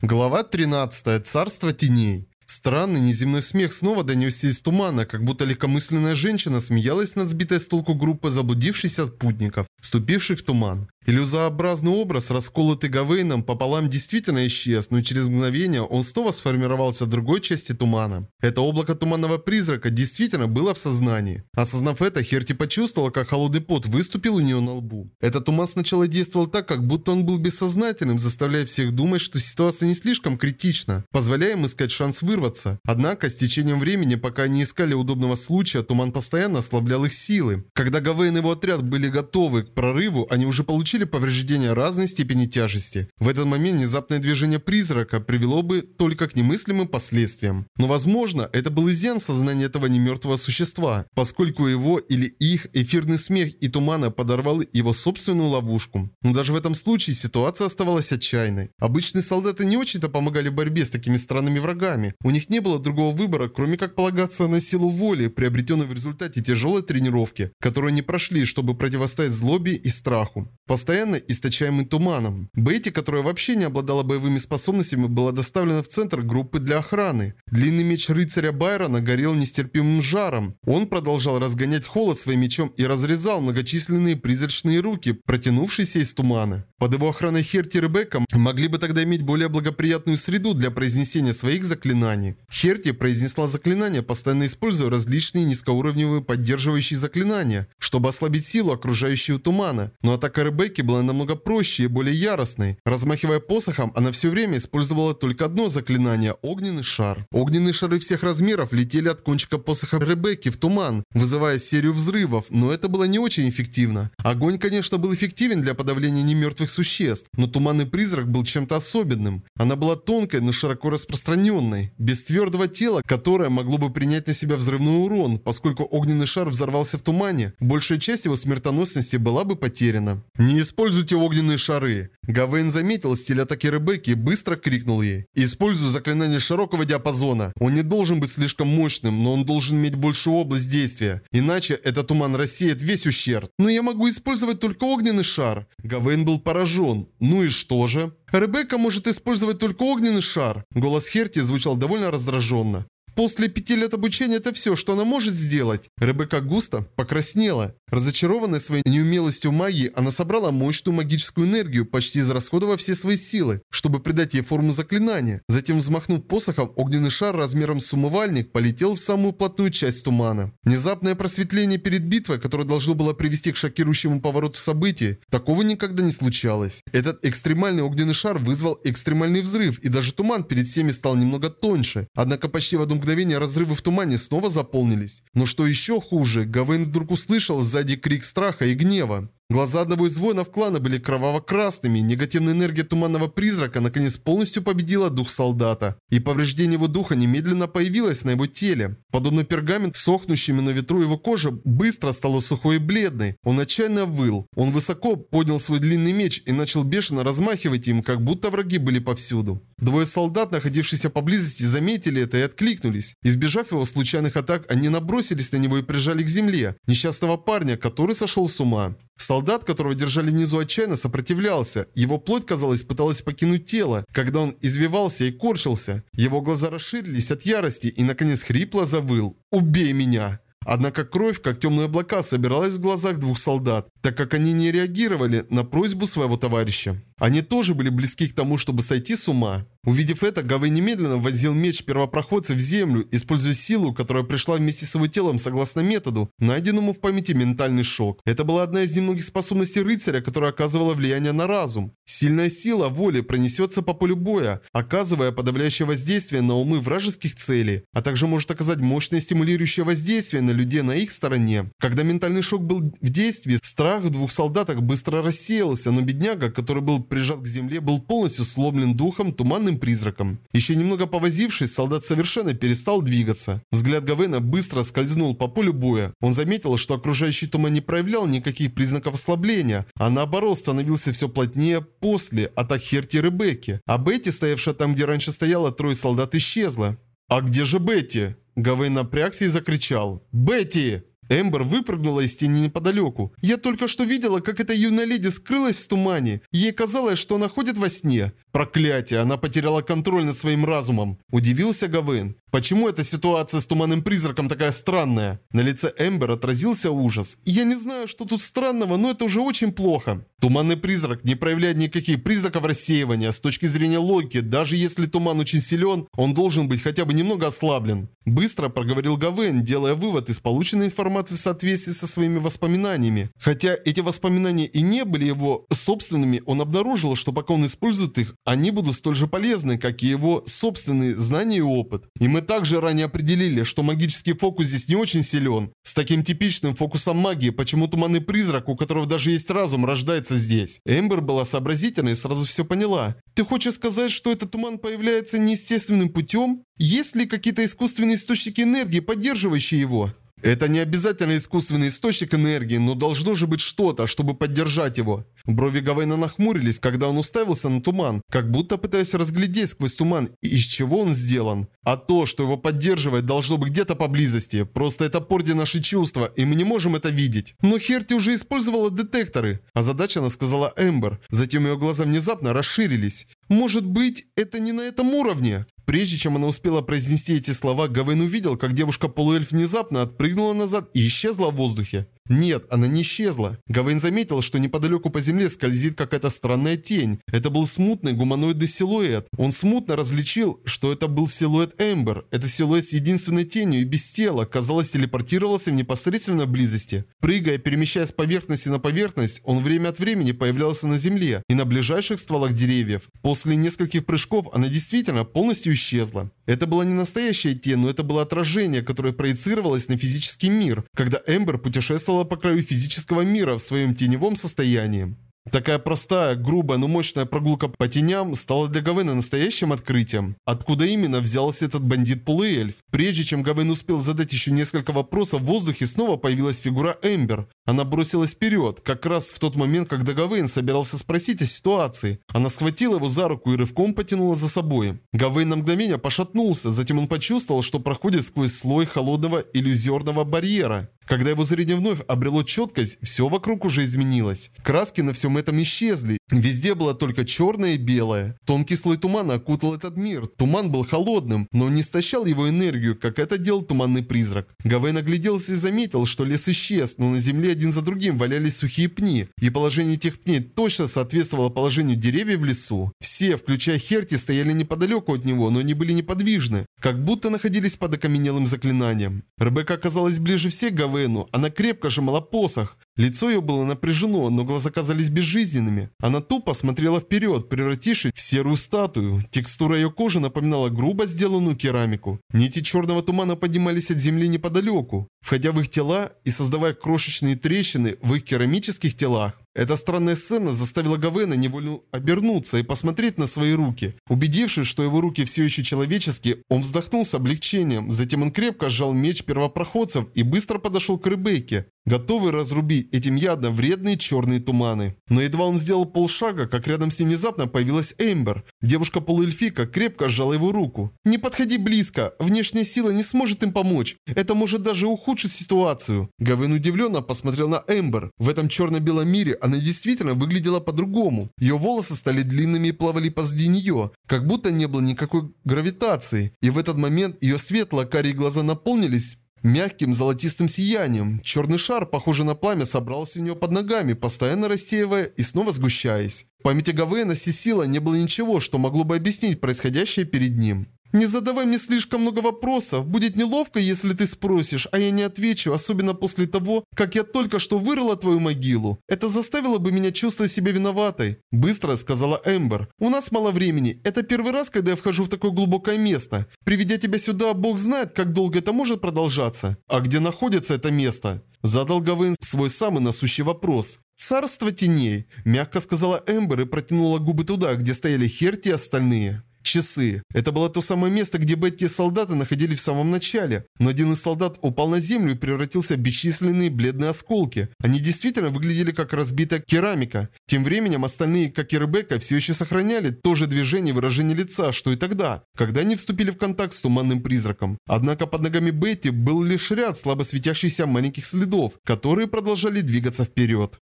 Глава 13. Царство теней. Странный неземной смех снова донесся из тумана, как будто легкомысленная женщина смеялась над сбитой с толку группой заблудившихся спутников, ступивших в туман. Иллюзообразный образ, расколотый Гавейном, пополам действительно исчез, но через мгновение он снова сформировался в другой части тумана. Это облако туманного призрака действительно было в сознании. Осознав это, Херти почувствовала, как холодный пот выступил у нее на лбу. Этот туман сначала действовал так, как будто он был бессознательным, заставляя всех думать, что ситуация не слишком критична, позволяя им искать шанс вырваться. Однако, с течением времени, пока они искали удобного случая, туман постоянно ослаблял их силы. Когда Гавейн и его отряд были готовы к прорыву, они уже получили получили повреждения разной степени тяжести. В этот момент внезапное движение призрака привело бы только к немыслимым последствиям. Но возможно, это был изъян сознания этого немертвого существа, поскольку его или их эфирный смех и тумана подорвал его собственную ловушку. Но даже в этом случае ситуация оставалась отчаянной. Обычные солдаты не очень-то помогали в борьбе с такими странными врагами. У них не было другого выбора, кроме как полагаться на силу воли, приобретенную в результате тяжелой тренировки, которую они прошли, чтобы противостоять злобе и страху постоянно источаемый туманом. Бетти, которая вообще не обладала боевыми способностями, была доставлена в центр группы для охраны. Длинный меч рыцаря Байрона горел нестерпимым жаром. Он продолжал разгонять холод своим мечом и разрезал многочисленные призрачные руки, протянувшиеся из тумана. Под его охраной Херти и Ребекка могли бы тогда иметь более благоприятную среду для произнесения своих заклинаний. Херти произнесла заклинания, постоянно используя различные низкоуровневые поддерживающие заклинания, чтобы ослабить силу окружающего тумана, но атака Ребекки Бекки была намного проще и более яростной. Размахивая посохом, она все время использовала только одно заклинание – огненный шар. Огненные шары всех размеров летели от кончика посоха Ребекки в туман, вызывая серию взрывов, но это было не очень эффективно. Огонь, конечно, был эффективен для подавления немертвых существ, но туманный призрак был чем-то особенным. Она была тонкой, но широко распространенной, без твердого тела, которое могло бы принять на себя взрывной урон, поскольку огненный шар взорвался в тумане, большая часть его смертоносности была бы потеряна. Не используйте огненные шары!» Гавейн заметил стиль атаки Ребекки и быстро крикнул ей. «Используй заклинание широкого диапазона. Он не должен быть слишком мощным, но он должен иметь большую область действия. Иначе этот туман рассеет весь ущерб. Но я могу использовать только огненный шар». Гавейн был поражен. «Ну и что же?» Ребекка может использовать только огненный шар. Голос Херти звучал довольно раздраженно. После пяти лет обучения это все, что она может сделать. Ребекка густо покраснела. Разочарованная своей неумелостью магии, она собрала мощную магическую энергию, почти израсходовав все свои силы, чтобы придать ей форму заклинания. Затем, взмахнув посохом, огненный шар размером с умывальник полетел в самую плотную часть тумана. Внезапное просветление перед битвой, которое должно было привести к шокирующему повороту событий, такого никогда не случалось. Этот экстремальный огненный шар вызвал экстремальный взрыв, и даже туман перед всеми стал немного тоньше. Однако почти в одно мгновение разрывы в тумане снова заполнились. Но что еще хуже, Гавейн вдруг услышал сзади крик страха и гнева. Глаза одного из воинов клана были кроваво-красными, негативная энергия туманного призрака наконец полностью победила дух солдата, и повреждение его духа немедленно появилось на его теле. Подобно пергамент, сохнущими на ветру его кожа быстро стала сухой и бледной. Он отчаянно выл. Он высоко поднял свой длинный меч и начал бешено размахивать им, как будто враги были повсюду. Двое солдат, находившихся поблизости, заметили это и откликнулись. Избежав его случайных атак, они набросились на него и прижали к земле, несчастного парня, который сошел с ума. Солдат, которого держали внизу отчаянно, сопротивлялся. Его плоть, казалось, пыталась покинуть тело, когда он извивался и корчился. Его глаза расширились от ярости и, наконец, хрипло завыл. «Убей меня!» Однако кровь, как темные облака, собиралась в глазах двух солдат, так как они не реагировали на просьбу своего товарища. Они тоже были близки к тому, чтобы сойти с ума. Увидев это, Гавей немедленно возил меч первопроходца в землю, используя силу, которая пришла вместе с его телом согласно методу, найденному в памяти ментальный шок. Это была одна из немногих способностей рыцаря, которая оказывала влияние на разум. Сильная сила воли пронесется по полю боя, оказывая подавляющее воздействие на умы вражеских целей, а также может оказать мощное стимулирующее воздействие на людей на их стороне. Когда ментальный шок был в действии, страх в двух солдатах быстро рассеялся, но бедняга, который был прижат к земле, был полностью сломлен духом, туманным призраком. Еще немного повозившись, солдат совершенно перестал двигаться. Взгляд Гавена быстро скользнул по полю боя. Он заметил, что окружающий туман не проявлял никаких признаков ослабления, а наоборот становился все плотнее после атак Херти и Ребекки. А Бетти, стоявшая там, где раньше стояла, трое солдат исчезла. «А где же Бетти?» Гавейн напрягся и закричал. «Бетти!» Эмбер выпрыгнула из тени неподалеку. «Я только что видела, как эта юная леди скрылась в тумане. Ей казалось, что она ходит во сне». «Проклятие! Она потеряла контроль над своим разумом!» Удивился Гавейн. Почему эта ситуация с туманным призраком такая странная? На лице Эмбер отразился ужас. Я не знаю, что тут странного, но это уже очень плохо. Туманный призрак не проявляет никаких признаков рассеивания. С точки зрения логики, даже если туман очень силен, он должен быть хотя бы немного ослаблен. Быстро проговорил Гавен, делая вывод из полученной информации в соответствии со своими воспоминаниями. Хотя эти воспоминания и не были его собственными, он обнаружил, что пока он использует их, они будут столь же полезны, как и его собственные знания и опыт. И мы также ранее определили, что магический фокус здесь не очень силен. С таким типичным фокусом магии, почему туманный призрак, у которого даже есть разум, рождается здесь. Эмбер была сообразительной и сразу все поняла. Ты хочешь сказать, что этот туман появляется неестественным путем? Есть ли какие-то искусственные источники энергии, поддерживающие его? Это не обязательно искусственный источник энергии, но должно же быть что-то, чтобы поддержать его. Брови Гавейна нахмурились, когда он уставился на туман, как будто пытаясь разглядеть сквозь туман, из чего он сделан. А то, что его поддерживает, должно быть где-то поблизости. Просто это портит наши чувства, и мы не можем это видеть. Но Херти уже использовала детекторы. А задача она сказала Эмбер. Затем ее глаза внезапно расширились. Может быть, это не на этом уровне? Прежде чем она успела произнести эти слова, Гавейн увидел, как девушка-полуэльф внезапно отпрыгнула назад и исчезла в воздухе. Нет, она не исчезла. Гавейн заметил, что неподалеку по земле скользит какая-то странная тень. Это был смутный гуманоидный силуэт. Он смутно различил, что это был силуэт Эмбер. Это силуэт с единственной тенью и без тела, казалось, телепортировался в непосредственной близости. Прыгая, перемещаясь с поверхности на поверхность, он время от времени появлялся на земле и на ближайших стволах деревьев. После нескольких прыжков она действительно полностью исчезла. Это была не настоящая тень, но это было отражение, которое проецировалось на физический мир, когда Эмбер путешествовала по краю физического мира в своем теневом состоянии. Такая простая, грубая, но мощная прогулка по теням стала для Гавена настоящим открытием. Откуда именно взялся этот бандит-полуэльф? Прежде чем Гавен успел задать еще несколько вопросов, в воздухе снова появилась фигура Эмбер. Она бросилась вперед, как раз в тот момент, когда Гавейн собирался спросить о ситуации. Она схватила его за руку и рывком потянула за собой. Гавейн на мгновение пошатнулся, затем он почувствовал, что проходит сквозь слой холодного иллюзорного барьера. Когда его зрение вновь обрело четкость, все вокруг уже изменилось. Краски на всем этом исчезли. Везде было только черное и белое. Тонкий слой тумана окутал этот мир. Туман был холодным, но не истощал его энергию, как это делал туманный призрак. Гавейн огляделся и заметил, что лес исчез, но на земле один за другим валялись сухие пни. И положение этих пней точно соответствовало положению деревьев в лесу. Все, включая Херти, стояли неподалеку от него, но они были неподвижны, как будто находились под окаменелым заклинанием. Ребекка оказалась ближе всех Гавейна Вену. Она крепко сжимала посох. Лицо ее было напряжено, но глаза казались безжизненными. Она тупо смотрела вперед, превратившись в серую статую. Текстура ее кожи напоминала грубо сделанную керамику. Нити черного тумана поднимались от земли неподалеку, входя в их тела и создавая крошечные трещины в их керамических телах. Эта странная сцена заставила Гавена невольно обернуться и посмотреть на свои руки. Убедившись, что его руки все еще человеческие, он вздохнул с облегчением. Затем он крепко сжал меч первопроходцев и быстро подошел к Ребекке готовый разрубить этим ядом вредные черные туманы. Но едва он сделал полшага, как рядом с ним внезапно появилась Эмбер. Девушка-полуэльфика крепко сжала его руку. «Не подходи близко, внешняя сила не сможет им помочь. Это может даже ухудшить ситуацию». Гавин удивленно посмотрел на Эмбер. В этом черно-белом мире она действительно выглядела по-другому. Ее волосы стали длинными и плавали позади нее, как будто не было никакой гравитации. И в этот момент ее светло-карие глаза наполнились Мягким золотистым сиянием. Черный шар, похожий на пламя, собрался у него под ногами, постоянно растеивая и снова сгущаясь. В памяти Гавейна Сисила не было ничего, что могло бы объяснить происходящее перед ним. Не задавай мне слишком много вопросов. Будет неловко, если ты спросишь, а я не отвечу, особенно после того, как я только что вырыла твою могилу. Это заставило бы меня чувствовать себя виноватой. Быстро сказала Эмбер. У нас мало времени. Это первый раз, когда я вхожу в такое глубокое место. Приведя тебя сюда, бог знает, как долго это может продолжаться. А где находится это место? Задал Гавейн свой самый насущий вопрос. «Царство теней», – мягко сказала Эмбер и протянула губы туда, где стояли Херти и остальные. Часы. Это было то самое место, где Бетти и солдаты находились в самом начале. Но один из солдат упал на землю и превратился в бесчисленные бледные осколки. Они действительно выглядели как разбитая керамика. Тем временем остальные, как и Ребекка, все еще сохраняли то же движение и выражение лица, что и тогда, когда они вступили в контакт с туманным призраком. Однако под ногами Бетти был лишь ряд слабо светящихся маленьких следов, которые продолжали двигаться вперед.